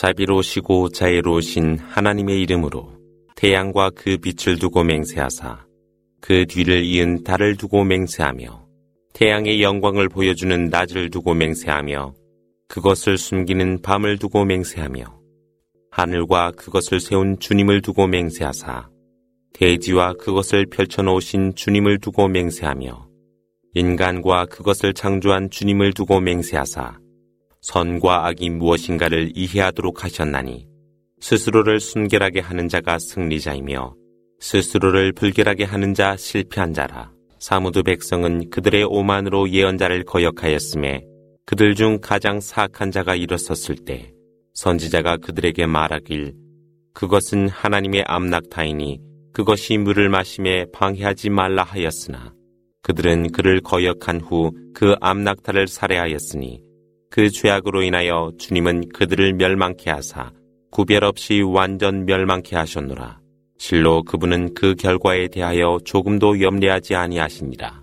자비로우시고 자애로우신 하나님의 이름으로 태양과 그 빛을 두고 맹세하사 그 뒤를 이은 달을 두고 맹세하며 태양의 영광을 보여주는 낮을 두고 맹세하며 그것을 숨기는 밤을 두고 맹세하며 하늘과 그것을 세운 주님을 두고 맹세하사 대지와 그것을 펼쳐놓으신 주님을 두고 맹세하며 인간과 그것을 창조한 주님을 두고 맹세하사 선과 악이 무엇인가를 이해하도록 하셨나니 스스로를 순결하게 하는 자가 승리자이며 스스로를 불결하게 하는 자 실패한 자라. 사무드 백성은 그들의 오만으로 예언자를 거역하였음에 그들 중 가장 사악한 자가 일어섰을 때 선지자가 그들에게 말하길 그것은 하나님의 암낙타이니 그것이 물을 마심에 방해하지 말라 하였으나 그들은 그를 거역한 후 그 암낙타를 살해하였으니 그 죄악으로 인하여 주님은 그들을 멸망케 하사 구별 없이 완전 멸망케 하셨노라. 실로 그분은 그 결과에 대하여 조금도 염려하지 아니하시니라.